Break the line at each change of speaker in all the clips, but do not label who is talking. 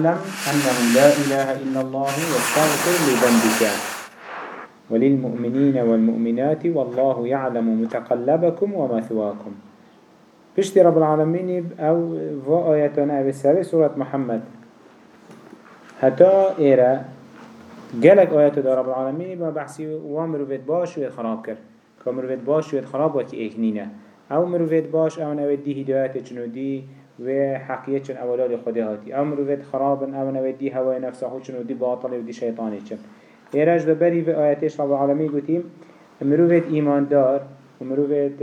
اعلم أنه لا إله إلا الله واستغفر لذنبك. وللمؤمنين والمؤمنات والله يعلم متقلبكم ومثواكم. بشتي رب العالمين أو فو آياتنا بسر سورة محمد. حتى إيرا جالك آيات دا رب العالمين ما بحثي ومروفيت باش ويد خراب كر. كمروفيت باش ويد خراب وكي إيكنينة أو مروفيت باش أو نويد دي هدايات چنو و حقیت چن أولاد خدا هاتی. أو مروفت خرابن أو نوید دی هوای نفسه خود چن و دی باطل و دی شیطانی چن. ایراج ده بری و آیتش رب العالمین گوتیم مروفت ایمان دار و مروفت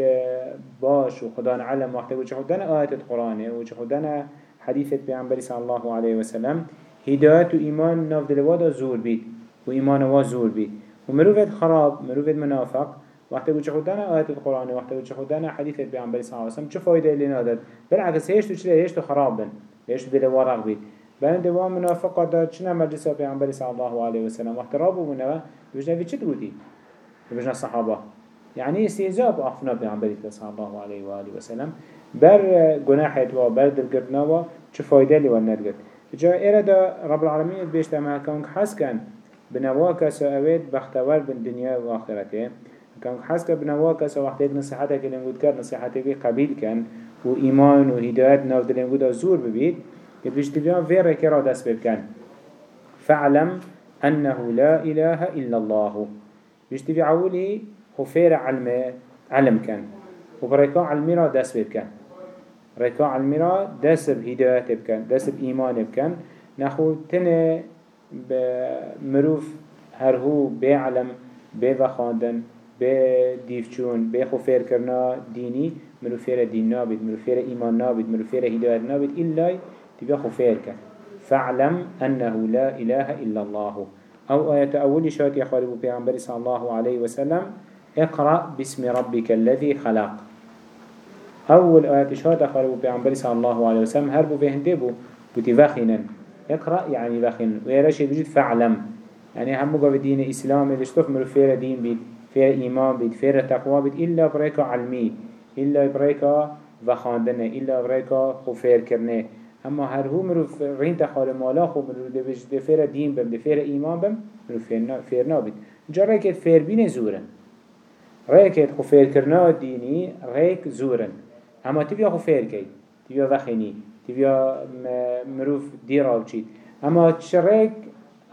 باش و خدا علم وقتی و چه خودن آیت قرآنه و چه خودن حدیثت پیغمبری صلی الله علیه و سلم هدایت و ایمان ناف دلوادا زور بید و ایمان وا زور بید. و مروفت خراب مروفت منافق وقتی بچه خودنا آیت القرآن وقتی بچه خودنا حدیث پیامبر صلی الله علیه و سلم چه فایده لینا داد بالعکس هیچ تو چه هیچ تو خراب بن. هیچ تو دل ورق بید بین دوام منافق داد چه مجلس پیامبر صلی الله علیه و سلم وقتی رابو منو بجنا في چه دوتی بجنا صحابه يعني استهزاء بأخفنا پیامبر صلی الله علیه و آله و سلم بر جناحت و بر دلگرنا و چه فایده لی ونرگد جا ایره دا رب العالمین بیشتر ما کن حس کن. بنواك سأويد بختور بن دنيا وآخرته كان حس بنوا كسا وقت یک نصیحت که لنگود کرد نصیحت که قبیل کن و ایمان و هدایت ناف دلنگود زور ببید که بجتبیان ویر که را دست بکن. فعلم أنه لا إله إلا الله. بيشتبي عولي خفير علم علم كان وبركاء علمي را دست بكن ركاء علمي را بهداية بكن دست بإيمان بكن نخو تنه بمروف هرهو بعلم بوخاندن به دیفچون به خفیر کرنا دینی مرو فیر دین نابید مرو فیر ایمان نابید مرو فیر هدایت نابید إلا تبا خفیر کرد فاعلم أنه لا إله إلا الله. أو آية أول شاك يخالب بيعنبري صلى الله عليه وسلم اقرأ باسم ربك الذي خلق. أول آية شاك يخالب بيعنبري صلى الله عليه وسلم هربو في هندبو بتفخنا اقرأ يعني فخنا ويرشي بجد فاعلم يعني هم قوة دين إسلامي لشتف مرو فير دين بيد فير إيمان بيت فير تقوى بيت إلا بريكا علمي إلا بريكا وخاندنه إلا بريكا خفير كرنه أما هر هو مروف رين تخال مالا خو مروف دفش دفير دين بم دفير إيمان بم مروف فير نابد جا ريكت فير بين زورن. ريكت خفير كرنا ديني ريك زورن. أما تبيا خفير كي تبيا وخيني تبيا مروف ديراو چيت أما تشريك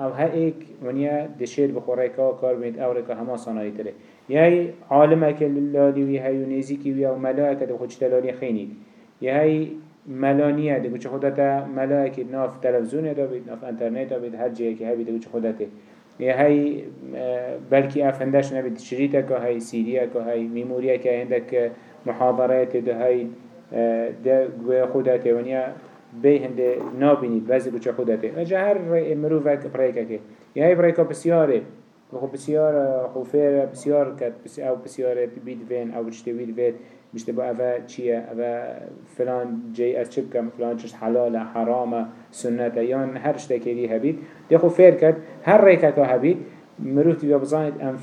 أو ها ایک ونیا دشیر بخوره که کار بید أو رکا همه صنایع تره. یهی عالمه که لالی وی هیو نیزی وی أو ملائکه ده خودش تلالی خینید یهی ملانیه ده بچه خودتا ملائکه ناف تلفزیون دا بید ناف انترنت دا بید هر جایی که هبید بچه خودته. یهی بلکی افندش نبید شریطه که هی سیریه که هی میموریه که هندک محاضرات ده هی ده خودته. ونیا به هنده نابینید بعضی بچه خودته. اجا هر مروفک پریکه که یا ای پریکه بسیاره خو بسیار خوفیر بسیار کد بس أو بسیار بید وین أو بچته بید وید بشته با اوه چیه اوه فلان جی از چه بکم فلان چش حلال حرام سنت یان هر شته کری هبید. دی خو کد هر ریکه که هبید مروف تبیا بزانید ام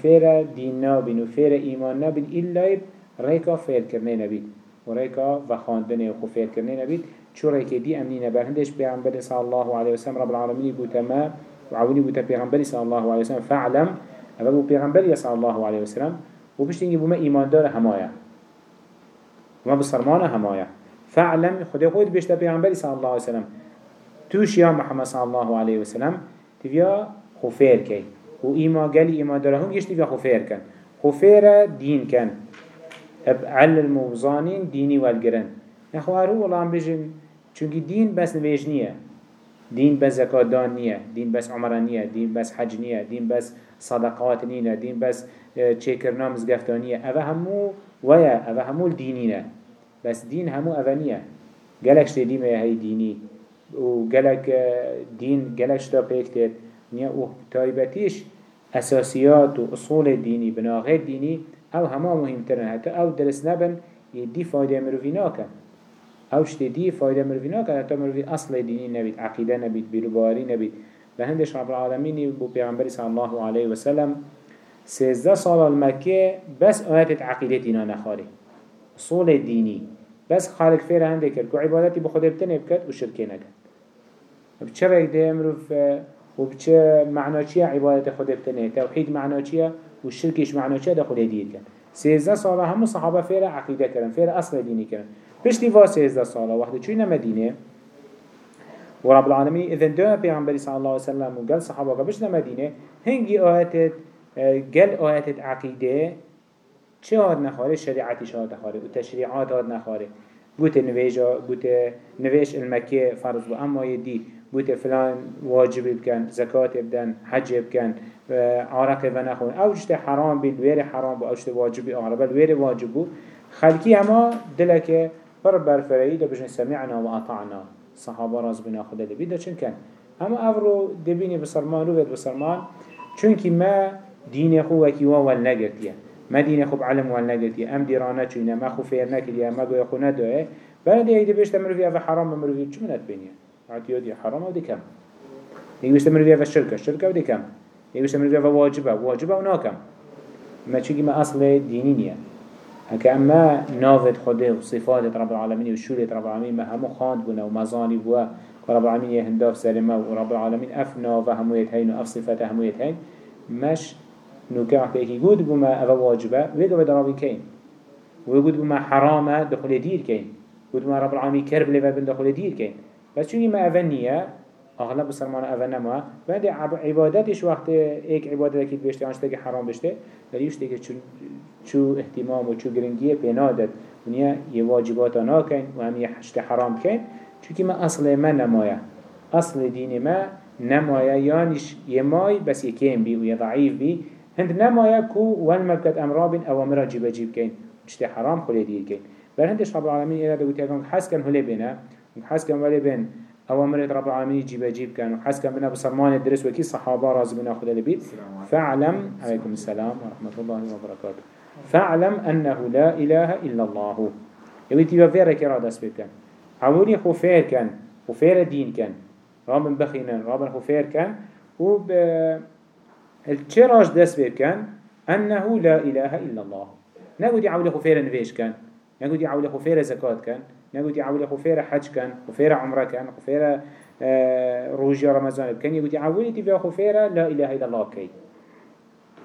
دین نابین و فیر ایمان نابین ایلا ریکه فیر کرنه نبید. و ریکه و خاندنه و خو کرنه نبید. شوري كدي أمنين برهندش بيغنبري صلى الله عليه وسلم رب العالمين بوتا ما وعوني بوتا بيغنبري صلى الله عليه وسلم فاعلم أبو بيغنبري صلى الله عليه وسلم وبشتنجي بما إيمان دار همايا وما بصرمانه همايا فاعلم خدي خود بيشتا بيغنبري صلى الله عليه وسلم توش يا محمد صلى الله عليه وسلم تبيا خفير كي وإيمان قالي إيمان دارهم يش تبيا خفير كان خفير دين كان أبعل الموزانين ديني والقرن نخو هرو والله عم بيجن چونكي دين بس نويج نية دين بس زكاة دان نية دين بس عمره نية دين بس حج نية دين بس صدقات نية دين بس چكرنا مزگفتانية اوه همو ويا اوه همو الدينينه بس دين همو اوه نية گلك شتي ديمه هاي ديني و گلك دين گلك شتا بيكتت نية و تايبتيش اساسيات و اصول ديني بناغه ديني أو هما مهمترن حتى أو درس نبن يدي فايده مروفي ناكن اوش تدي فايدة مروفينا كان حتى مروفي أصل ديني نبيت عقيدة نبيت بيروباري نبيت لهندش رب العالمين بو پیغمبر صلى الله عليه وسلم سيزده صال المكة بس آيات عقيدتنا نخاري صول ديني بس خالق فير هنده کرد. که عبادتی بخود ابتنه بکد و شرکه نکد بچه رأيك ده مروف وبچه معنى چيا عبادة خود بتنه توحيد معنى چيا والشركش معنى چيا ده خود دير كان سيزده صالة هم صحابة فيرا عقيدة كرن فيرا أصل ديني پشتی واسه هزده ساله وقتی چوی مدینه. و رب العالمین اذن دو پیغمبری صلی الله علیه وسلم و گل صحابه که بشت مدینه هنگی آیتت گل آیتت عقیده چه هاد نخاره شریعتیش هاد نخاره و تشریعات هاد نخاره بوت نویجا بوت نویش المکه فرض و اما دی. بوت فلان واجب بکن زکات بدن حج بکن عرق و نخون اوجت حرام بید ویر حرام بو اوجت واجبی بید ویر واجبو. خلکی اما دلکه بر برفرهی دا بجن سمعنا و اطعنا صحابه راز بنا خدا لبید دا چون کن اما أو دبینی بسرمان رو بید بسرمان چونکی ما دین خو وکی وال نگرتیه مدينة خب علم والنجتي أم ديرانا چوينة ما خو فير نكريا ما قوي خو ندوه بلد يهيدي بيشت مروفي أفا حرام مروفي چو منت بينيا عطيو دي حرام ودي كم يهي بيشت مروفي أفا شركة شركة ودي كم يهي بيشت مروفي أفا واجبة واجبة وناكم ما چونكي ما أصل دينينيا هكا أما نافت خده وصفات رب العالمين وشولة رب العالمين ما همو خاند بنا ومزاني بوا ورب العالمين يهنداف سلمة ورب العالمين أفنا فهمو يتهين وأف صفات همو يتهين مش نوكا وقتی گود بما اوه واجبه. ویگو بده رابی کین؟ ويقول بما حرامه دخول دير كين قد بما رب العالمين كرب لبا بن دخول دير كين بس چوني ما أفنية اغلب سرمان اول نما. و عبادتش وقت ایک عبادت که بشته شده که حرام بشته دلیوش دیگه چو, چو احتمام و چو گرنگی داد. دنیا یه واجبات آنها ناکن و همین یه حشت حرام کن. چونکه ما اصل ما نمایه اصل دین ما نمایه یانش یه مای بس یکیم بی و یه ضعیف بی. هند نمایه کو والمبکت امرابین اوامرا جیب جیب کن. چته حرام خلی دیر کن. بر هندش رب العالمین ایراده و تیگان حس کن هلی بینه حس کن ولی بین بين أوامر رب العالمين جيبا جيب كان وحس كان بنا بصرمان الدرس وكي صحابة راز بنا خد البيت فاعلم عليكم السلام ورحمة الله وبركاته فاعلم أنه لا إله إلا الله. يبي تبا فيرا كرا دس بكن عمولي خفير كان خفير دين كان رابن بخينا رابن خفير كان وب الچراش دست بكن أنه لا إله إلا الله. نقول يعول خفير نفيش كان نقول يعول خفير زكاة كان نقول يعول خفير حج كان خفير عمره كان خفير آه، روجي رمضان كان يقول يعول تبع خفير لا إله إلا الله كي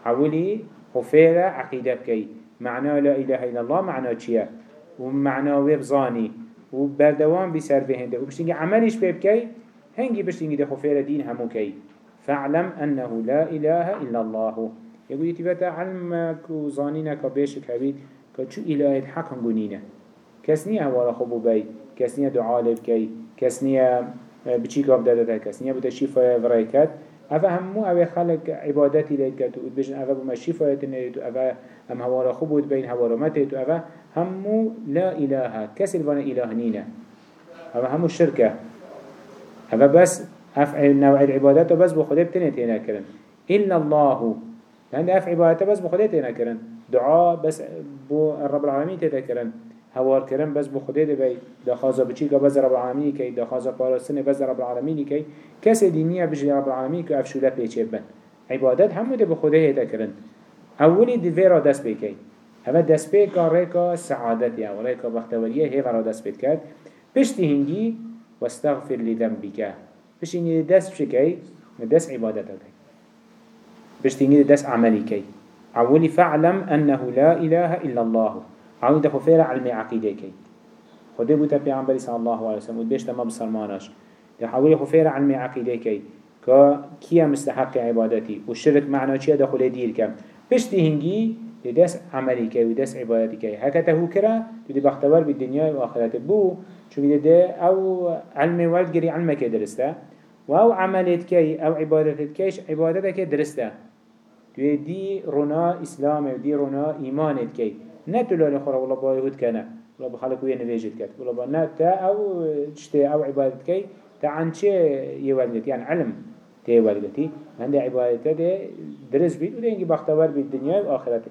عولي خفير عقيدة كي معنى لا إله إلا الله معنى چيا ومعنى ويبزاني وبردوان بسر بهنده. وبشتنجي عملش بيبكي هنجي بشتنجي ده خفير دين همو كي فاعلم أنه لا إله إلا الله. يقول يتبتا علمك وظانينك بيشك هبيت كتشو إله الحق هنقونينا كسنية ولا خبو بي كسنية دعاء لبكي كسنية بچي كاب دادتا كسنية بتا شفايا فريكات أفا همو أوي خلق عبادتي لكت وتبجن أفا بما شفايا تنريتو أفا هم هوارا خبوت بين هوارا متيتو أفا همو لا إله كسل فانا إله نينا أفا همو الشركة أفا بس أفعل نوع العبادات بس بخده بتنه تينا كرن إلا الله. لأن أف عبادات بس بخده تينا كرن دعاء بس بو رب العالمين تتكرن هوار كرن بس بخده دي بي دخازة بچيك بس رب العالمين كي دخازة بارستن بس رب العالمين كي كس دينية بجي رب العالمين كي أفشولة بيچه بن. عبادات هم دي بخده يتكرن أولي دي فيرا دست بيكي هذا دست بيك ريكا سعادتيا وريكا بختورية هي فرا دست بيكات بشتي هنجي واستغفر لذنبك بشتيني دس بشكي دس عبادته كي بشتيني دس عملي كي عولي فاعلم أنه لا إله إلا الله. عولي دخو فيرا علمي عقيدة كي. خده بوتا بيعنبري صلى الله عليه وسلم ودبشت ما بصرماناش دحولي خو فيرا علمي عقيدة كي. كا كيا مستحق عبادتي والشرك معنا چيا دخل دير كم بشتي هنجي لدس عملي كي ودس عبادتي كي هكذا هو كرا تدي بختبر بالدنيا وآخرته بو شو ده أو علم والد جري علمك درسته. وأو عملت كي أو عبادتك كيش عبادتك درسته. توی دی رونا اسلام و دی رونا ایمانت کی نه تو لاله خورا ولا با یهود کنه ولا بخلق وی نویجت کد ولا با تا أو تشتی أو عبادت کی تا عن چه یوالدتی يعني علم تي والدتي عند عبادته ده درس بيت وده ينجي بختبر بالدنيا والآخرة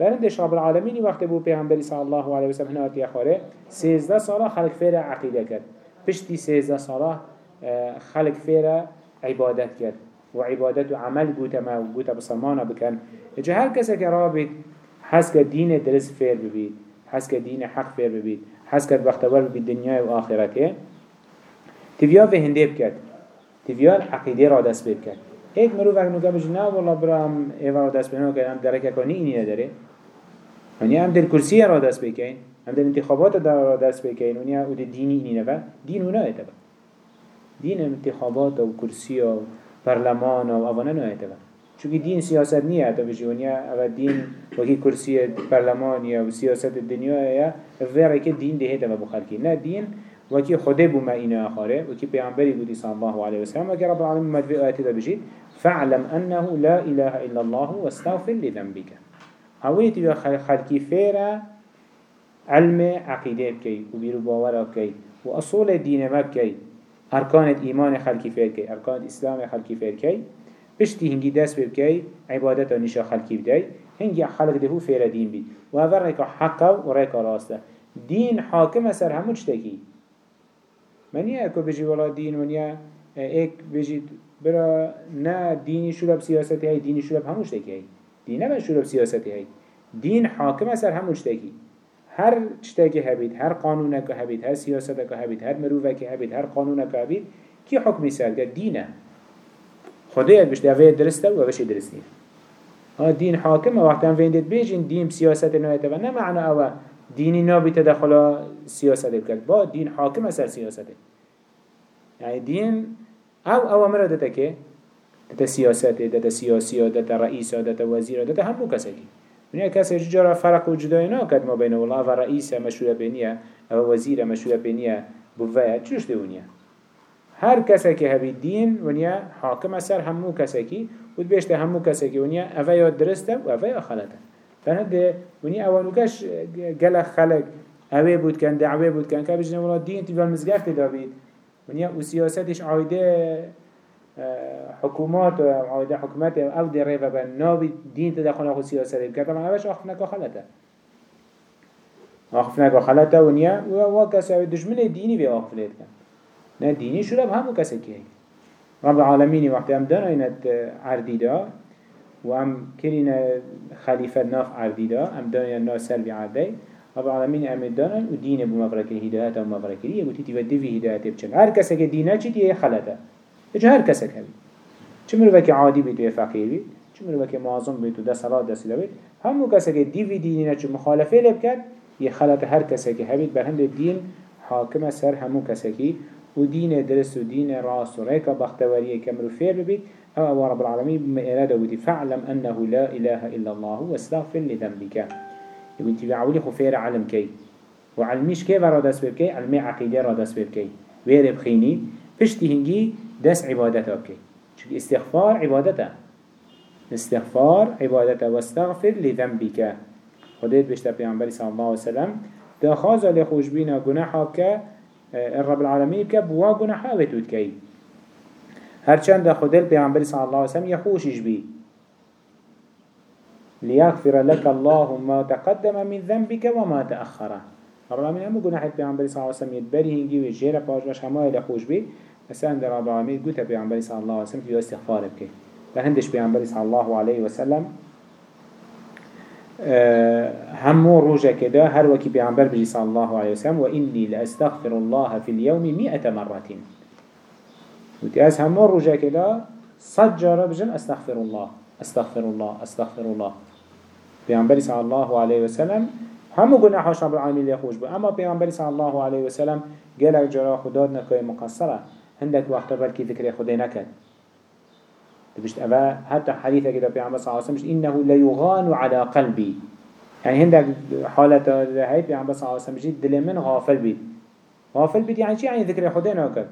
برندش رب العالمين وقت بو پیغمبر صلى الله عليه وسلم هنا اتي اخواره سيزده صلاة خلق فيرا عقيدة كد پشتی سيزده صلاة خلق فيرا عبادت كد وعبادت وعمل قوتا ما وقوتا بصمانا بكن اجا هر كسا كرابت حسك دين درس فير ببيت حسك دين حق فير ببيت حسك بختبر بالدنيا وآخرته تبيا في هنده بكت تفيال عقيدة را دست بيب كان هيك مروف اگه نوكا بجنا والله برام أيوه را دست بينو كان هم دركا كوني إني نداره. يعني هم در كرسي را دست بيكين هم در انتخابات را دست بيكين ونيا ود ديني إني نفا دين هنا يتبا دين انتخابات و كرسي و برلمان و اوانا نو يتبا چونکه دین سیاست نیه تا بجی ونیا اول دین وکی کرسی پرلمانی و سیاست دنیا یا ویره که دین دهه تا بخلکی نه دین وكي خده بما إنا آخره وكي بيعنبري بودي صلى الله عليه وسلم وكي رب العالمين آيات دا بجيت فاعلم أنه لا إله إلا الله واستغفر لذنبك هاوية تبا خلقي فيرا علم عقيدة بكي وبيرو باورا بكي وأصول الدين ما بكي أركان الإيمان خلقي فير كي أركان الإسلام خلقي فير كي بشتي هنجي داس بكي عبادة نشا خلقي بداي هنجي خلق دهو فيرا دين بي وهذا ريكا حقا وريكا راسته. دين حاكم سر همو جتكي منيا اكو بيجي ولا دين منيا ايك بيجي برا نا ديني شلب سياستي هاي ديني شلب هموش تكي هاي دين ما شلب سياستي هاي دين حاكم سر هموش تكي هر چتاكي هبيت هر قانونك هبيت هر سياستك هبيت هر مروفك هبيت هر قانونك هبيت كي حكمي سر؟ خدای بشت اوه درسته و اوش درستی ها دین حاکمه. وقتی هم ویندید بیجین دین سیاست نویته و نه معنی اوه دینی نابی تدخل سیاست بکرد. با دین حاکم سر سیاسته. يعني دين أو أو أمر دتا که دتا سیاست دتا سیاسی دتا رئیس دتا وزیر دتا همو کسی کی من کسی جرا فرق و جدای ناکد ما بین والله و رئیس مشهور بینیه أو وزیر مشهور بینیه بوفایا چوش دونیه هر کسی که هبی دین ونیا حاکم سر همو کسی کی بود بیشت همو کسی کی ونیا اوه یا درسته و اوه یا خلطه فهده ونیا اوانوکش گل خلق اوه بود کن دعوه بود کن که بجنه ولا دین تیوال مزگفت دابید ونیا و سیاستش عایده حکومات و عایده حکومت أو در ریفه بن ناوی دین تدخل اخو سیاست بکرد طبعا اوش آخف نکا خلطه آخف نکا خلطه ونیا و و کسی دشمن دینی به آخف لید کن نه دینی شرب همو کسی که رب العالمین وقتی هم دانا اینت عردی دا و هم کرین خلیفه ناف عردی دا هم دانا ناس سلبی عرده رب العالمين أمد دانا ودين بمفرك الهدايات ومفرك ليه يقول تيتي ودي هدايات بچن هر كسك دينا چي تيه خلطه. اجا هر كسك هبي چه مروفك عادي بيت وفقير بيت چه مروفك معظم بيت وده صلاة ده سلا بيت همو كسك دي في دينينا چه مخالفه لبكت يخلط هر كسك هبيت برهند الدين حاكم سر همو ودين درس ودين راس وريكا بختواريه كمرو فير ببيت أو رب العالمين بما إرادة ودي فاعلم أنه لا إله إلا الله واستغفر لذنبك. يقول تبي عولي خفير علم كي. وعلميش كي را دست علمي عقيدة را دست بكي وير بخيني پشتی هنگی دست عبادتا بكي چون استغفار عبادتا استغفار عبادتا واستغفر لذنبك. خديت بشتا پیغمبر صلى الله عليه وسلم. دا خازا لخوش بينا گناحا که الرب العالمين بك بوا گناحا بتود كي هرچند دا خدل پیغمبر صلى الله عليه يخوشش بي. ليغفر لك الله ما تقدم من ذنبك وما تأخر. رب العالمين هم قلنا حيث بيعنبري صلى الله عليه وسلم يتبري هنجي ويجيرا باش باش همه إلى خوش بي. بس عند رب العالمين قلت بيعنبري صلى الله عليه وسلم في استغفار بك فهندش بيعنبري صلى الله عليه وسلم. همو روجة كده هر وكي بيعنبر بجي صلى الله عليه وسلم وإني لأستغفر الله في اليوم مئة مرة. وتأس همو روجة كده صجر بجن أستغفر الله أستغفر الله أستغفر الله. پیامبری صلی الله علیه و سلم همو گناهاش رب العالمین لی خوش بو. اما پیامبری صلی الله علیه و سلم گلک جرا خدا نکای مقصره. هندک وقت بلکی فکر خدا نکد تبشت أبا حتى حديثة كده في عمر صلى الله عليه وسلم إنه ليغان على قلبي. يعني هندك حالة هاي في عمر صلى الله عليه وسلم جد دل من غافل بيت. غافل بيت يعني شي يعني ذكر خدا ناكد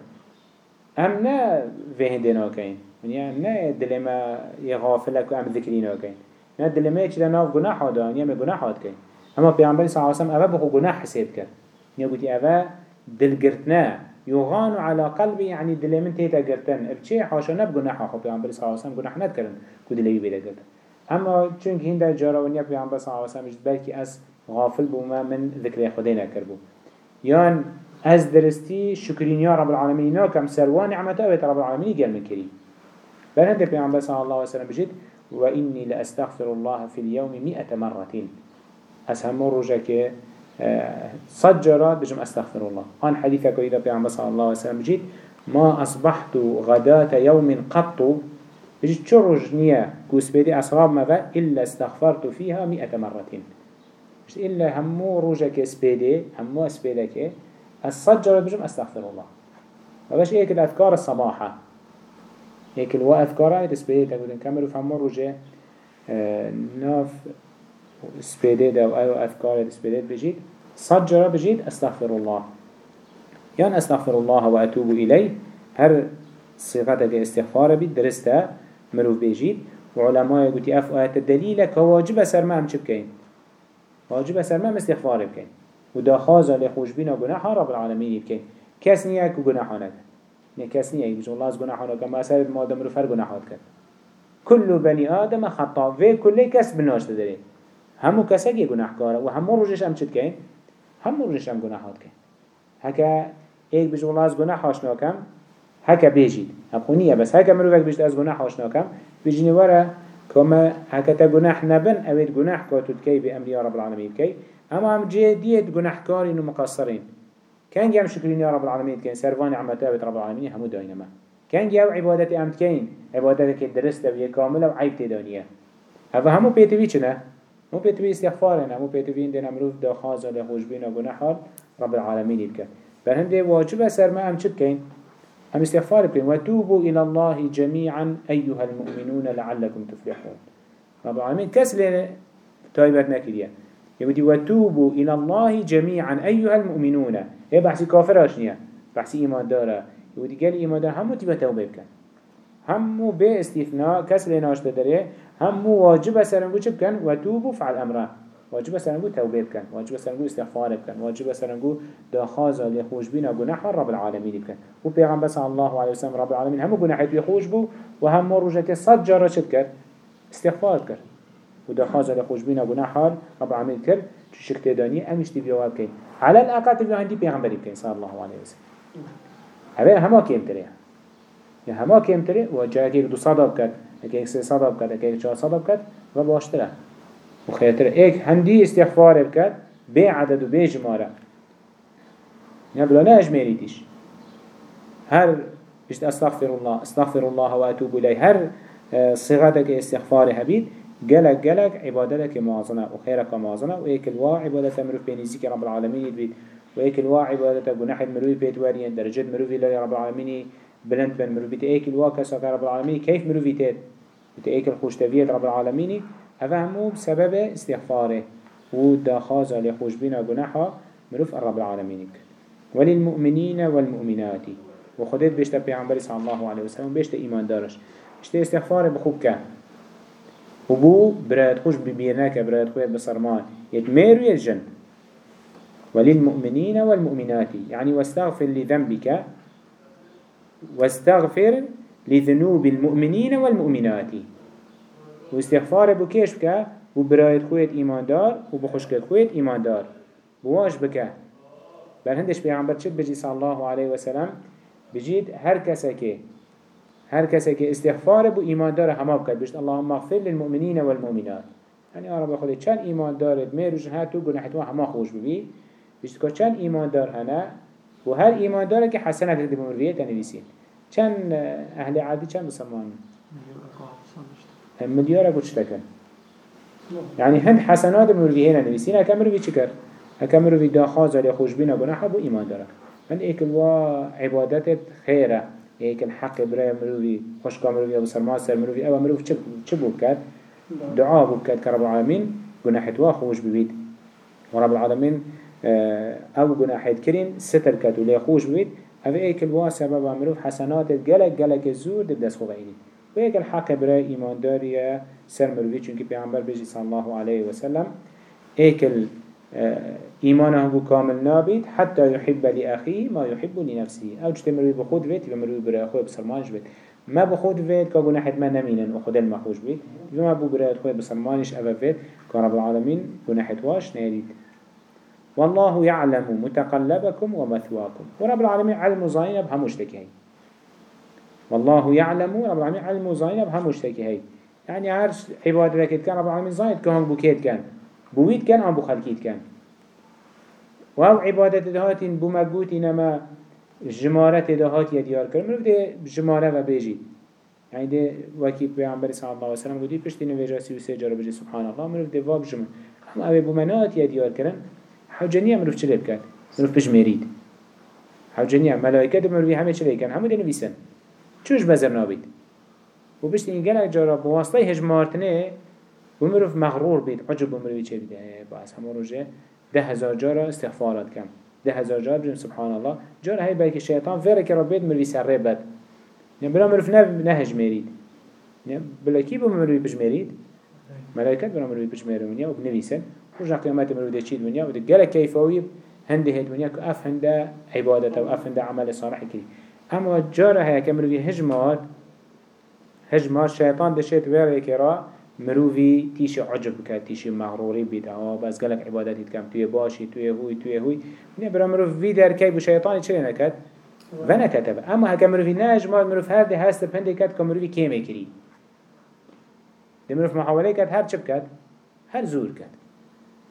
أم نا في هندنا كين يعني نا دل ما يغافلك وأم ذكرينا كين نه دلمة چی ناف گناه دان یا گناه هات کن اما پیامبر صلی الله علیه و سلم اوه بخو گناه حساب کرد. یا گویی اوه دلگرتنه يغان على قلبي يعني دل من تيتا قرتن. ابچه حاشا نب گناه خو پیامبر صلی الله علیه و سلم گناه ند کردن کو دلی بیده گرتن. اما چون که هنده جارا ونیا پیامبر صلی الله علیه و سلم بلکی از غافل بوما من ذکر خدای نکر بو یان از درستی شکرین یا رب العالمین ناکم سروان نعمته و رب العالمین گل مکری بل هنده پیامبر صلی الله علیه و سلم بجید وإني لأستغفر الله في اليوم مئة مرة. أسهم رجك صجرات بجم أستغفر الله. هان حديثك إذا بيعم صلى الله عليه وسلم جيت ما أصبحت غداة يوم قط. بجد شرج نية كوس بيدي أصغاب ما إلا استغفرت فيها مئة مرة. إلا همو روجك سبيدي همو سبيدك الصجر بجم أستغفر الله. وباش إيك الأذكار الصباحة هيك الوا أذكارها تسبيدي تقول نكمل وفهمو روجه آه ناف سبيدي ده أو أذكار سبيدي بجيد. صجر بجيد أستغفر الله. يعني أستغفر الله وأتوب إليه هر صيغتك استغفار بيت درسته مروف بيجيد وعلماء يقول أف آيات الدليل كواجب سر ما هم بكين واجب سر ما استغفار بكين ودا خازا لخوش بينا قناحا رب العالمين بكين كس نية كو قناحا نك نه كس نية يقول الله از قناحا نك ما سر ما دم رفر قناحا كن كل بني آدم خطا. في كل كس بناش تدري همو كسك قناح كارا وهمو رجش هم چد كين همو رجش هم قناحات كين هكا ايك بجو الله از قناح هاشناكم هكا بيجيد هبخونية بس هكا مروفك بيجد از قناح هاشناكم بيجيني ورا كما هكا تا قناح نبن اويد قناح كاتود كي بأمر يا رب العالمين كي اما هم جي ديت قناح كارين ومقصرين كان جام شكرين يا رب العالمين كين سرفان عمتا بيت رب العالمين همو داينما كان جاو عبادتي امت كين عبادتك درست ويه كاملة وعيب تدانية هذا همو بيتوي چنا مو بيتوي استغفارنا مو بيتوي اندنا مروف دا خازا لخوش بينا قناحات رب العالمين يبكت بل واجب سر ما هم چد هم استغفار بكين. وتوبوا إلى الله جميعا أيها المؤمنون لعلكم تفلحون. رب العالمين كس لنا تايبت نكريا يقول وتوبوا إلى الله جميعا أيها المؤمنون. هي بحثي كافر أشنيا بحثي إيمان دارا يقول قال إيمان دارا همو تبا توبة بكين همو باستثناء كس لنا أشتدره همو واجب سرنگو چه بكن وتوبوا فعل أمره واجب سرنگو توبه بکن واجب سرنگو استغفار بکن واجب سرنگو داخازا لخوش بينا گناح رب العالمين بکن و پیغمبر صلی الله علیه وسلم رب العالمين همو گناحی توی خوش بو و هم روزه صد جارا چد کرد؟ استغفار کرد. و داخازا لخوش بينا گناح رب العالمين کرد. چو شکت دانی امش دی بیوار بکن على الأقل تبیو هندی پیغمبری بکن صلی الله علیه وسلم. هبه هما کم تره یا هما کم تره و جایی که دو صداب کرد اگه سه صداب کرد اگه چهار صداب کرد و باشتره. وخيتر ايك هندي استغفار بكت بي عدد و بي جمارة نبلا لا اجميريتش هر بشت استغفر الله استغفر الله واتوب اليه هر آه، صيغتك استغفار هبيد جلك جلك عبادتك موازنة وخيرك موازنة وإيك الوا عبادة مروف بينيزيك رب العالمين يدبيد وإيك الوا عبادة جناح مروف بيتواريين درجات مروف إلى رب العالمين بلند بن مروف بيت إيك الوا كساك رب العالمين كيف مروف تيت بيت إيك الخوش تبيت رب العالمين هذا همو بسبب استغفاره. ودا خاز على خوشبين جناحا مروف الرب العالمين وللمؤمنين والمؤمنات. وخدت بيشتا بيعنبري صلى الله عليه وسلم بيشتا إيمان دارش. بيشتا استغفاره بخوب كان وبو براد خوش ببيرناك براد خويت بصرمان يتمير يجن وللمؤمنين والمؤمنات. يعني واستغفر لذنبك واستغفر لذنوب المؤمنين والمؤمنات. و استغفار بو کش بکه و برایت خویت ایماندار و بخوشکت خویت ایماندار بواش بکه بل هندش پیغمبر چد بجی صلی الله علیه و سلم بجید هر که هر که استغفار بو ایماندار همه بکد بجد اللهم اغفر للمؤمنین والمؤمنات. یعنی آرام خودی چند ایماندارت میروش هاتو گناحت و همه خوش ببی بجد که چند ایماندار هنه و هر ایمانداره که حسنه کردی بمرویه تنویسین چند أهل عادی چند مسلمان؟ مليارة قلت تكن يعني هند حسنات مروي هنا نويسين هكا مروي چكر هكا مروي دا خاز على خوش بينا قناحة بو إيمان دارك من ايك الوا عبادات خيرة ايك الحق براي مروي خوش مروي أبو سرما سر مروي أبا مروي چه بو بكات دعاء بو بكات كرب العالمين قناحة وا خوش ببيت ورب العالمين آه، أو قناحة كرين ستر كات ولي خوش ببيت هذا ايك الوا سبب مروي حسنات جلك جلك الزور دبدس خوغيني ويك الحق برای ایمانداری سر مروی چونکه پیامبر بجی صلی الله علیه و سلم ایکل ایمان هم کامل نابید حتى يحب لأخيه ما يحب لنفسه أو جت مروی بخود وید و مروی برای خود بسرمانش بید ما بخود وید که گونه حد ما نمینن و خود المخوش بید و ما بو برای خود بسرمانش أو وید که رب العالمین گونه حدواش نرید والله يعلم متقلبكم ومثواكم. ورب العالمين علم زين بهمش تكهين والله يعلم رب العالمين علم زين بهم مشتكي. يعني عرش عبادتك كان رب العالمين زين كان بوكيت كان بويت كان عم بخلقيت كان وهو عبادت دهاتين بمجوت إنما جماره تدا هات يديار كرن مروف ده جماره و بيجي يعني ده وكي پیغمبر صلى الله عليه وسلم قدي پشت نویجا سی و سی جارو بجي سبحان الله. مروف ده واب جمع اما اوه بمنات يديار كرن حوجانية مروف چلي بكات مروف بجميريد حوجانية ملائكة مروفي همه چلي كن همه ده نويسن چوش بزر نابید و بشت این گلک جارا بواسطه هجمارتنه بمروف مغرور بید عجب بمروفی چه بیده باز همه روژه ده هزار جارا استغفارات کم ده هزار جار بجن سبحان الله جارا هی بلکه شیطان فیره که را بید مروفی سر ری بد يعني بلا مروف نه نهج مريد يعني بلا كي بمروي بجمريد ملائكات بلا مروي بجمريد ونيا وبنويسن وجا قيامات مروي دشيد ونيا وده جل كيفوي هندي هيد ونيا كأف هندا عبادة وأف هندا عمل صالح كري أما جارة هي كمروي هجمات هجمات شيطان دشيت وير كرا مروفي تيشي عجب كات تيشي مغروري بيت آه بس قالك عبادتي تكم توي باشي توي هوي توي هوي نه برا مروف في در كي بشيطان چه نكت و نكتب اما هكا مروفي ناجمال مروف هر ده هست بهنده كت كمروفي كيمي كري ده مروف محاولة كت هر چب كت هر زور كت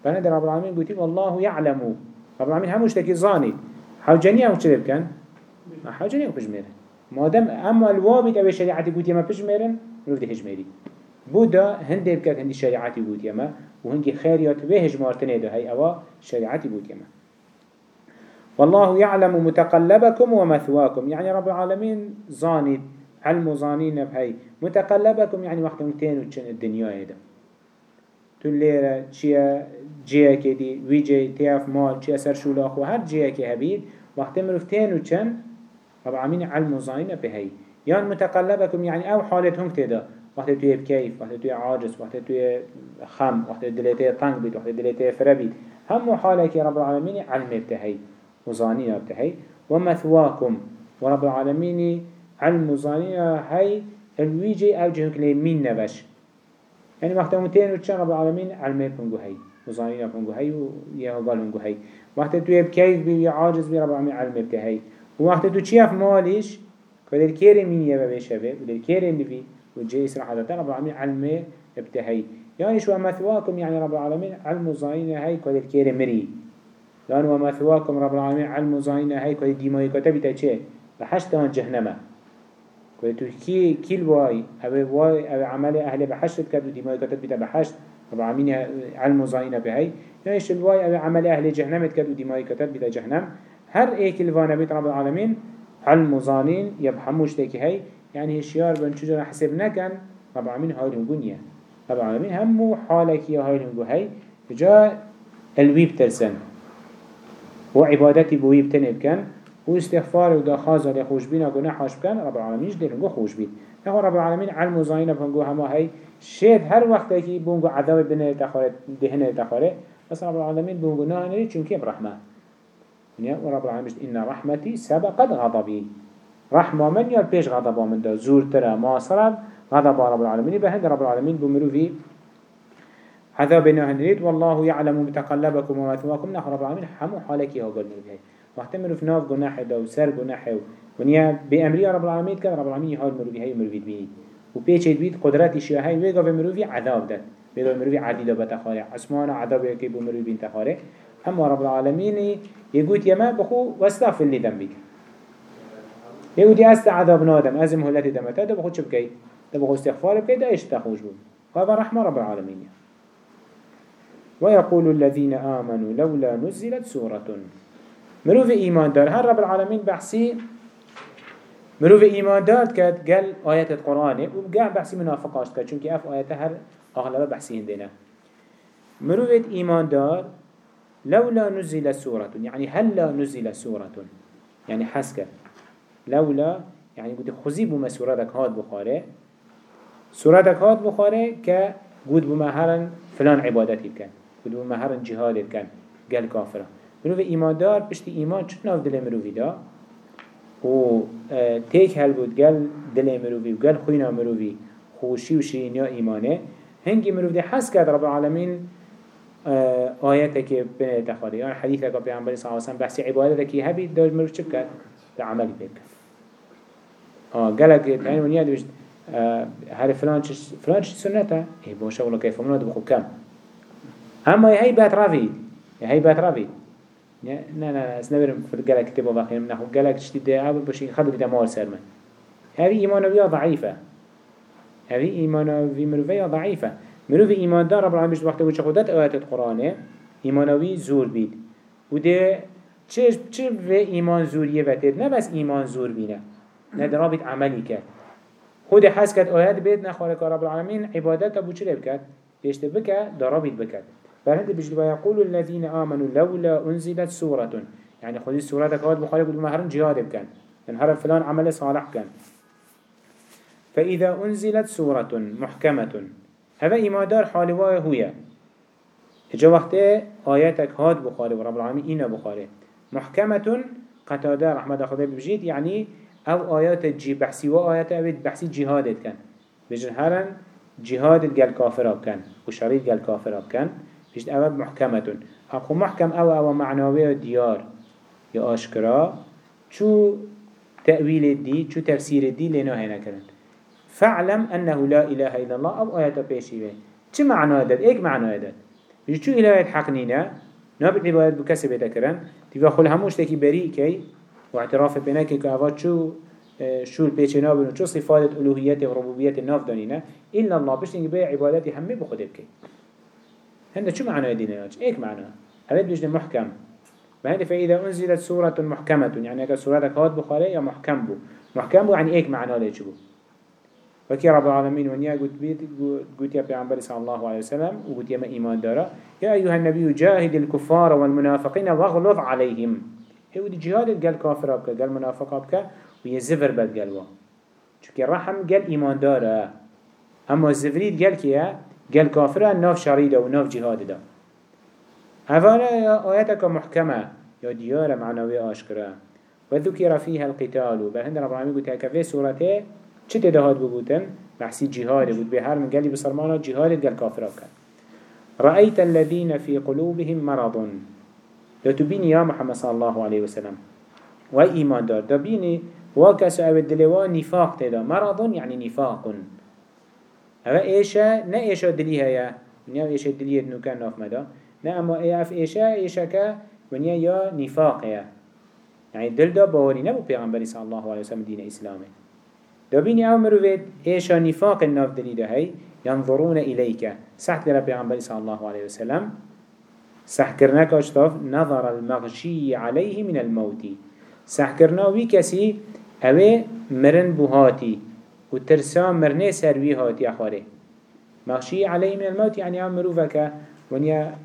در رب العالمين قلتي والله يعلم رب العالمين هموش تكي ظاني حو جنيا وش كان ما حو جنيا وبجميرن مادام اما الوابد أو شريعتي قلتي ما بجميرن مروف ده هجميري بودا هنده بكت هندي شريعتي قلتي ما وهنجي خيريات بهج مارتنه ده هاي اوا شريعتي قلتي ما والله يعلم متقلبكم ومثواكم يعني رب العالمين زاني علم زانين بهاي متقلبكم يعني وقت متين وچن الدنيا هيدا تليرا چيا جيا كدي ويجي تياف مال چيا سر شولاخ و هر جيا كي هبيد وقت مروفتين وچن رب العالمين علم زانين بهاي يعني متقلبكم يعني أو حالتهم تدا وقت توی بكيف وقت توی عاجز وقت توی خم وقت دلته طنق بيت وقت دلته فربيت هم حالك رب العالمين علم بتهي وزانينا بتهي ومثواكم ورب العالمين علم وزانينا هاي الويجي أو جهنك مين نبش يعني وقت متين وچن رب العالمين علمه بنگو هاي وزانينا بنگو هاي ويهو قالنگو هاي وقت توی بكيف بي عاجز بي رب العالمين علمه بتهي ووقت تو چيف ماليش كده الكيري مين يبا بيشبه وده الكيري نبي وجي إسراء رب العالمين علمه ابتهي يعني شو مثواكم يعني رب العالمين علم زاينة هاي كود الكير مري لأن ومثواكم رب العالمين علم زاينة هاي كود ديماي كتبه تشي بحشتان جهنم تو كي كيل واي أو واي أو عمل أهل بحشت كدو ديماي كتبه بحشت رب العالمين علم زاينة بهاي. شو الواي؟ عمل أهل جهنم كدو ديماي كتبه جهنم. هر إيك الوانا بيت رب العالمين علم زانين يبحموش تيكي هاي. يعني هشيار بن چجرا حسب نكن رب العالمين هاي الهنگونية رب العالمين همو حالك يا هاي الهنگو هاي. جاء الويب ترسن. وعبادتي بويب تنب كان واستغفار ودا لخوش بينا قناحاش بكن رب العالمين جدير نقو خوش بين نقو رب العالمين علم وزاينة بهنگو هما هاي شيد هر وقت كي بونگو عذاب بنا تخاري دهنه تخاري بس رب العالمين بونگو نهانري چونكي برحمة. ورب العالمين إن رحمتي سبقت غضبي رحمة من يال بيش غضب من زور ترى ماصرا غضب رب العالمين بهند رب العالمين بمرو في عذاب نهنريد والله يعلم متقلبكم ومثواكم نحو رب العالمين حمو حالك يهو قل مرو وقت مرو في ناف قناح دا وسر قناح ونيا بأمري رب العالمين كان رب العالمين يهو مرو في هاي مرو في بيني وبيش يدبيد قدرات الشيء هاي ويقف مرو في عذاب دا بيدو مرو في عديدة بتخاري عثمان عذاب يكي بمرو بين تخاري أما رب العالمين يقول يما بخو واستغفر لي ذنبك يهودي است عذاب نادم از مهلت دمتا ده بخود چه بکی؟ ده بخود استغفار بکی ده إيش تخوش بود قال رحمة رب العالمين ويقول الذين آمنوا لولا نزلت سورة. مروف إيمان دار. هر رب العالمين بحسي مروف إيمان دار كد قال آيات القرآن وقع بحسي منافقاش كد چونك أف آيات هر أغلب بحسي هندنا مروف إيمان دار لولا نزل سورة يعني هلا نزل سورة؟ يعني حسكت لولا يعني قد خزي بما سورتك هاد بخاره سورتك هاد بخاره ك قد بما هرن فلان عبادتي كان قد بما هرن جهاد كان قال كافرة. منو في إيمان دار بشتي إيمان چطنا في دل مروفي دا؟ و آه، تيك هل بود قال دل مروفي وقال خوينا مروفي خوشي وشرين يا إيمانه هنگي مروفي حس كد رب العالمين آه، آياتك بين تخاري يعني حديثك بيعنبالي صلى الله عليه وسلم بحثي عبادتك هبي دار مروف چب كد عمل بيك آه قالك يعني من يد آه هل فلان چش فلان چش سنته؟ باشه ولا كيف من هذا بخو كم أما هي بات رافيد هي بات رافيد نه نه نه از نبرم فل جلك واقعی من نخو جلك شتي ده أول بشي خبر ده مال سر من ایمان إيمانه بيا ضعيفة ایمان وی مروی مروفيا ضعيفة مروفي إيمان دار رب وقتی وقت خودت خدت آيات ایمان وی زور و ده چه چه به ایمان زوریه وتر نه بس ایمان زور بینه. نه در رابط عملی کرد. خود حس کرد آیت بید نخواره رب العالمین عبادت ابو چه کرد. پیشته بکه رابط بکرد. فهند بجد ويقول الذين آمنوا لولا أنزلت سورة. يعني خذي السورة كاد بخاري قد مهرن جهاد بكن. هرب فلان عمل صالح كان فإذا أنزلت سورة محكمة هذا إمادار حالواه هو إجا وقت آياتك هاد بخاري ورب العالمين إنا بخاري. محكمة قتادة رحمة خدا بجيد يعني أو آيات الجي بحسي وآيات أبد بحسي جهاد كان بجن هرن جهاد قال كافر كان وشريط قال كافر كان بجد أبد محكمة أخو محكم أو أو معنوية ديار يا أشكرا شو تأويل الدي شو تفسير الدي لنا هنا كرن فاعلم أنه لا إله إلا الله أو آيات بيشي بي چه معنى هذا؟ إيك معنى هذا؟ بجد شو إلهيت حق نينا نابد نبايد بكسب يتكرن تبا خل هموش تكي بريء كي واعتراف بناكي كأفاد شو شو البيتش نابن وشو صفات الألوهيات وربوبيات الناف دانينا إلا الله بش نجي بيع عباداتي همي بخد هنده شو معنى دينا إيك معنى؟ هذا بيجي محكم. فهذا فإذا أنزلت سورة محكمة يعني أكا سورة كهات بخاري يا محكم بو. محكم بو يعني إيك معنى ليش بو؟ وكي رب العالمين ونيا قلت بيت قلت يا بيعنبر صلى الله عليه وسلم وقلت يا ما إيمان دارا يا أيها النبي جاهد الكفار والمنافقين واغلظ عليهم. هو دي جهاد قال كافر أبكى قال منافق أبكى ويزفر بد قالوا چونك رحم قال إيمان دارا. أما الزفريد قال كيا؟ قال كافر ناف شريده وناف جهاد ده هفانا آياتك محكمة يا ديار معنوية أشكرا وذكر فيها القتال بل هند رب العالمين قلت هكذا سورته چه تدهاد ببوتن بحسي جهاد بود بهر من قال بسرمانا جهاد قال كافر كان رأيت الذين في قلوبهم مرض. لو تبيني يا محمد صلى الله عليه وسلم وإيمان دار تبيني وكسو أو الدلوان نفاق تدا مرض يعني نفاق هذا إيشا نا إيشا دليها يا نا إيشا دليها نو كان ناف مدا نا أما إيه أف إيشا إيشا كا ونيا يا نفاق يا يعني دل دا باوري نبو پیغمبری صلى الله عليه وسلم دين إسلامي دابيني أو مروفيد إيشا نفاق الناف دليده هاي ينظرون إليك سحت لرب پیغمبری صلى الله عليه وسلم سحكرناك اشتاف نظر المغشي عليه من الموت سحكرنا وي كسي اوه مرن وترسام مرنه سروي هاتي أخواره. مغشي عليه من الموت يعني عم مروفك ونيا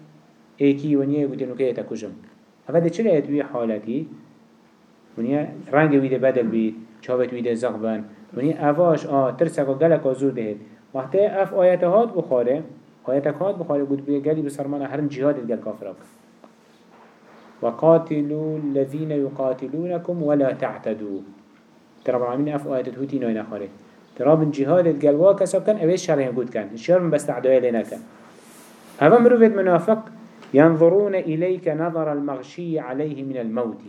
ايكي ونيا يقولون كي يتكجم هذا چرا يتوي حالتي ونيا رنگ ويده بدل بيت چاوت ويده زغبان ونيا افاش آه ترسك وقلق وزور دهد. وقت اف آيات هات بخاره آيات هات بخاره قد بيه قالي بسرمان هرن جهاد القل كافرك وقاتلوا الذين يقاتلونكم ولا تعتدوا. ترى العالمين اف آيات هوتي نوين اخاره تراب جهاد القلوا كسب كان اويش شرعي قد كان الشر من بس تعدوه لنا كان هذا مروفة منافق ينظرون إليك نظر المغشي عليه من الموت.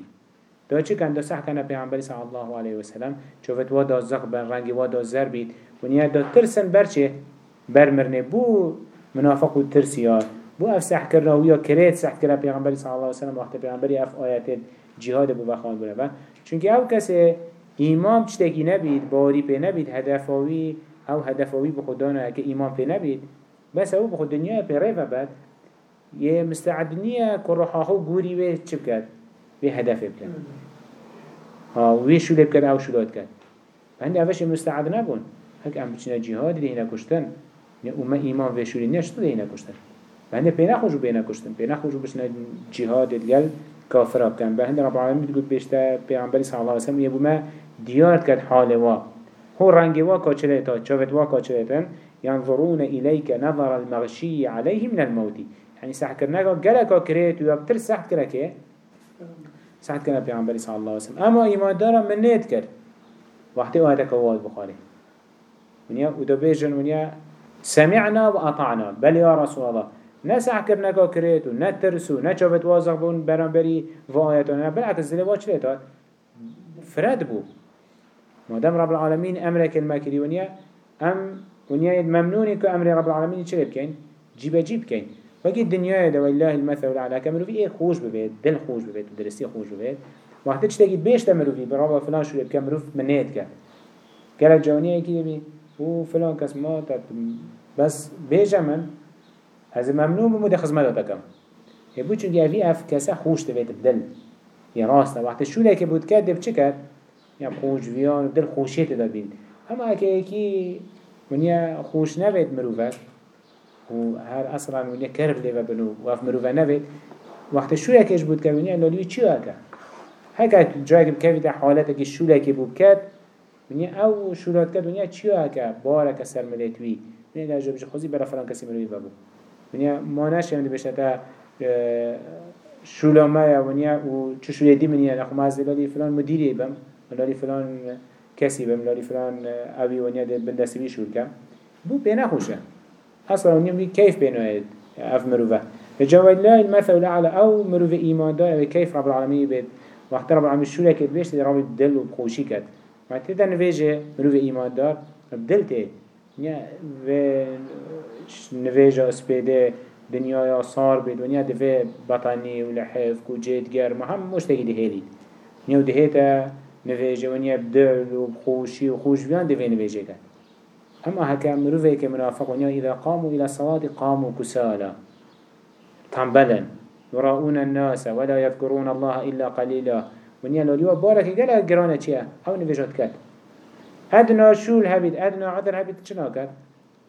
ده چه كان ده صح كان پیغمبر صلى الله عليه وسلم شوفت وادا زق بن رنگي وادا زر بيت ونیا ده ترسن برچه برمرنه بو منافق و ترسيار بو اف سح کرنا و یا کرید سح کرنا پیغمبر صلى الله عليه وسلم وقت پیغمبری اف آیات جهاد بو بخوان بونه چونکه أو کسی ایمام چتکی نبید باری پی نبید هدفاوی أو هدفاوی بخودانه که ایمام پی نبید. بس أو بخود دنیا پی ریفه بد یه مستعد نیه که روحاهو گوری به چه بکد به هدف بکد ها وی شو بکد أو شلات کد هندی اوش مستعد نبون هک ام بچنه جهاد ده کشتن نه اومه ایمان و شوری نیشت ده هینه کشتن هندی پی نخوشو بینه کشتن پی نخوشو بچنه جهاد دل کافر بکن به هندی رب العالمین بگود بیشتر پیغمبری صلی الله علیه وسلم یه بومه دیار کد حال وا. هو رنگ وا کاچله تا چاوت وا کاچله تن. ينظرون إليك نظر المغشي عليه من الموت يعني ساعة كرناك قلقا كريت ويبتر ساعة كركي ساعة كرنا بيعنبري صلى الله عليه وسلم أما إيمان دارا من نيت كر وقت وهذا كواد بخاري ونيا ودبيجن ونيا سمعنا وأطعنا بل يا رسول الله. نسع كرناك كريت ونترسو نشوفت وازغبون برانبري وآياتنا بالعكس ذلك واش ليتات فرد بو ما دام رب العالمين أمرك الماكري ونيا أم ونيا ممنوني كأمر رب العالمين چه بكين جيب جيب كين. وكي الدنيا ده والله المثل الأعلى كمرو في إيه خوش ببيت دل خوش ببيت ودرستي خوش ببيت. وقت تشتكي بيش تمرو في برابا فلان شو بكمرو في منيت كا. قال جوانية كي بي وفلان كس ما بس بيجا من هذا ممنوع بمودة خزمة كم. يبو چونك اوی أف کسا خوش دوید بدل یا راسته وقت شوله که بود کرد دب؟ یا خوش ویان دل خوشیت دا بین اما اکه ایکی ونیا خوش نوید مروفت و هر أصلا ونیا کرب لیوه بنو و اف مروفه نوید وقت شوله کش بود که ونیا لالیو چی اکه؟ هکه جایی که بکوید حالت که شوله که بود کرد ونیا أو شولات کرد ونیا چی اکه بارک سر ملیتوی ونیا در جا خوزی برا فلان کسی مروفی ببو ونیا ما نشه بشته شولا ما ونیا و چشولی دی منیا نخو ما از لالی فلان مدیری بم. لالی فلان کسی بم لالی فلان اوی ونیا ده بندسوی شول کم بو بینه خوشه أصلا ونیا بی کیف بینه اف مروفه جوا الله المثل الأعلى أو مروف إيمان دار كيف رب العالمين بيت وقت رب العالمين شو لك بيش تدي رب الدل وبخوشي كت ما تدا نفيجة مروف إيمان دار بدل تي نيا نفيجة اسبيده دنیا صار بید ونیا دفه بطنی و لحف و جید گرم هم مشتهی دهیلید نیو دهیتا نویجه ونیا بدل و خوشی و خوش بیان دفه نویجه کن اما هكا مروفه كمنافق ونیا إذا قاموا إلى صلاة قاموا كسالا. تنبلا يراؤون الناس ولا يذكرون الله إلا قليلا. ونیا لوليوا بارك قال قرانا چيا أو نویجات کد ادنا شول هبید ادنا عدر هبید چنا کد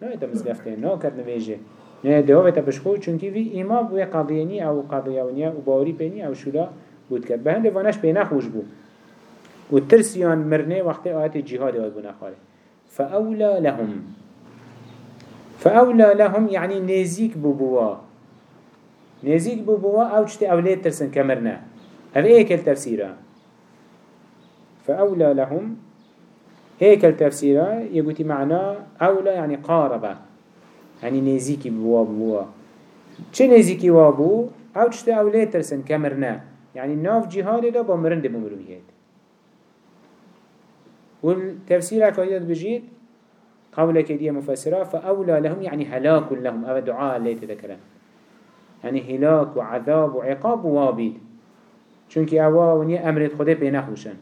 نه ایتا مزگفته نه کد نویجه نه دوام تبشخو چونکی وی ایما بوی قضیه أو قضیه ونیا و باوری پینی أو شولا بود کرد به هنده وانش پینه خوش بود و ترسیان مرنه وقت آیت جهاد آید بنا خاله فأولا لهم. فأولا لهم يعني نزيك ببوا نزيك ببوا أو تشتي أولاد ترسن كمرنا هذا هيك التفسير فأولا لهم. هيك التفسير يقول معناه أولى يعني قاربة. يعني نزيكي بوا بوا. چه نزيكي وابو أو چشته اوله ترسن كمرنا يعني ناف جهاد دا مرند بمرويهت والتفسير كايدات بجيد قولك دي مفسرة فأولى لهم يعني هلاك لهم. أو دعاء اللي تذكرن. يعني هلاك وعذاب وعقاب وابيد چونك اوا ونيا امرت خده بينخوشن.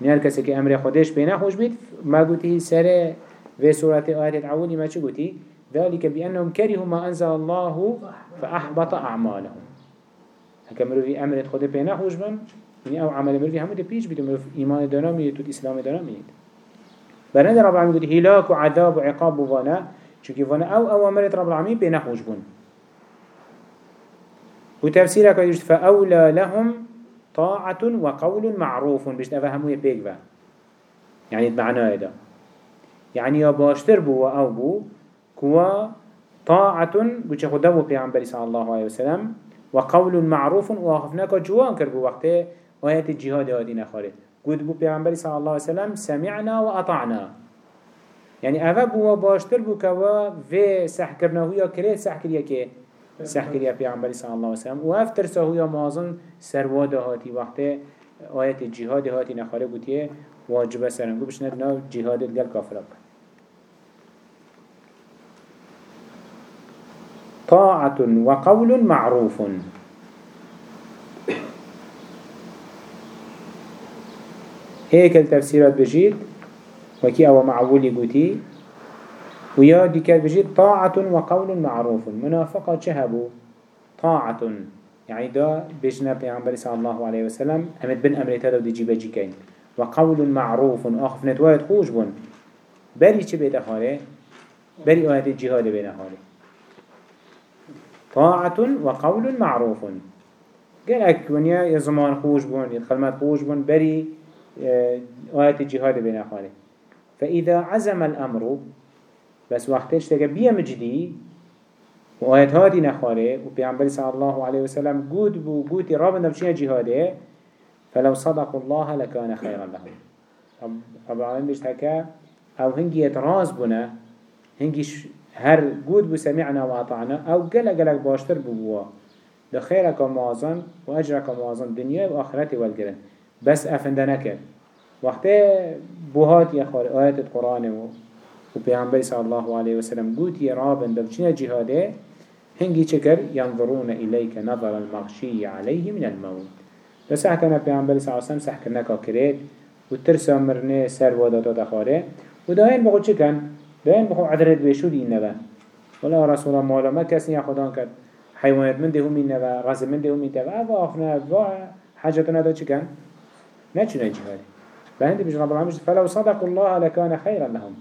نيال كسي كي أمر خودش بينخوش بيت ما قلتي سره في سورة آيات العولي ما قلتي ذلك بأنهم كرهوا ما أنزل الله فأحبط أعمالهم. هكا مروفي أمر خود بينا خوش بن يعني أو عمل مروفي همو ده بيش بيدو مروف إيمان دانامي تود إسلام دانامي برنده رب العالمين يقول هلاك وعذاب وعقاب وفانا چونكي فانا أو أوامرت رب العالمين بينا خوش بن وتفسيرك يجد فأولى لهم طاعة وقول معروف. بيشت أفهموا يبيك يعني معناه هذا يعني يا باشتر بو أو بو كوا طاعة بوچه خدا و پیغمبر صلى الله عليه وسلم وقول معروف وآخفناك جوان كربو وقت آيات الجهاد هادي نخاري قد بو پیغمبر صلى الله عليه وسلم سمعنا وأطعنا يعني أفا بو باشتر بو كوا في سحكرنا هو كريت سحكريا كي سحكريا پیغمبر صلى الله عليه وسلم وهف ترسا هو مازن سرواده هاتي وقت آيات الجهاد هاتي نخاري قد واجب سرنگو بشند ناو جهاد الگل كافرك طاعة وقول معروف هيك التفسيرات بجيد وكي أو معولي قوتي ويا دي كات بجيد طاعة وقول معروف منافقة شهبو طاعة. يعني دا بجنا بيعنبر صلى الله عليه وسلم أمد بن أمري تدو دي جيبا جيكين. وقول معروف أخف نتوايد خوش بون. بري چه بيت أخاره بري آهد الجهاد بين أخاره طاعة وقول معروف. قالك ونيا يزمان خوش بون يدخلمات خوش بون بري آيات الجهاد بين أخواني فإذا عزم الأمر بس وقتش تجا بيا مجدي وآيات هادي نخاره وبيعنبري صلى الله عليه وسلم قود بو قوتي رابنا بشينا جهاده فلو صدقوا الله لكان خيرا لهم. رب العالمين بيشتكى أو هنجي يتراز بنا هنجي هر جود بسمعنا وأطعنا أو جل جلك باشتر ببوا ده خيرك موازن وأجرك موازن دنيا وآخرتي والجرن بس أفندنك وقت بوهات يا خال آيات القرآن و وبيعنبري صلى الله عليه وسلم قوت يرابن دبچنا جهاده هنگي چكر ينظرون إليك نظر المغشي عليه من الموت. بس حكنا پیغمبر صلى الله عليه وسلم سحكنا كاكريت وترسى مرنه سر وداتا دخاره. وداين بخو چكن داين بخو عدرت بيشو دين نبا ولا رسول الله مولا ما كسي خدان كد حيوانات من دهو من نبا غزم من دهو من تبا أفا أخنا أفا حاجتنا دا چكن نچنا جهاد بهند بجنا رب العالمين فلو صدقوا الله لكان خيرا لهم.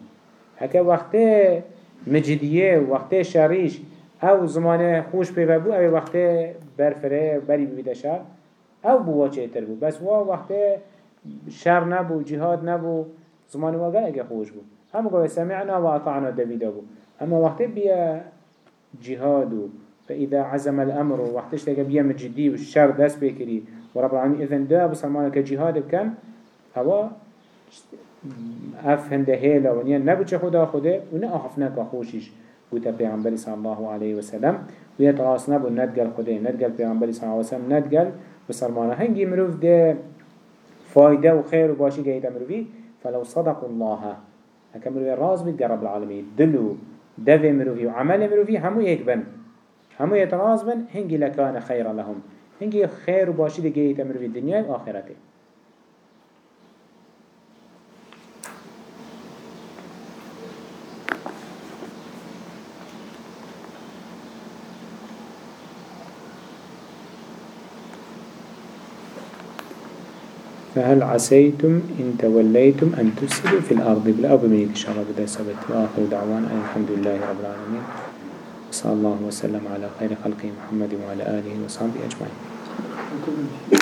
هكا وقت مجدية وقت شريش أو زمان خوش پیو بو أو وقت برفره بری بيدا شر أو بو واچه تر بو بس وا وقت شر نبو جهاد نبو زمان واقع اگه خوش بو هم قوي سمعنا وأطعنا دبيدا بو اما وقت بيا جهاد فإذا عزم الأمر وقتش تلقى بيا مجدي والشر دس بكري ورب العالمين. إذن دا بسلمان كجهاد بكن هوا اف هنده هيلا ونيا نبو چه خدا خوده ونا اخفناك خوشيش بوتا پیغمبری صلی الله علیه و سلم و یه تراس نبو ندگل خدای ندگل پیغمبری صلی الله علیه و سلم ندگل بسرمانه هنگی مروف ده فایده و خیر و باشی فلو صدق الله. هكا مروفي راز بيت رب العالمين دلو دفي مروفي وعمل مروفي همو يكبن همو يتراز بن هنگي لكان خيرا لهم. هنگي خير وباشي دي جيتا مروفي الدنيا وآخرته فهل عسيتم إن توليتم أن تفسدوا في الأرض أبو مني إن شاء الله بدأ سبت وآخر دعوانا الحمد لله رب العالمين وصلى الله وسلم على خير خلقه محمد وعلى آله وصحبه أجمعين.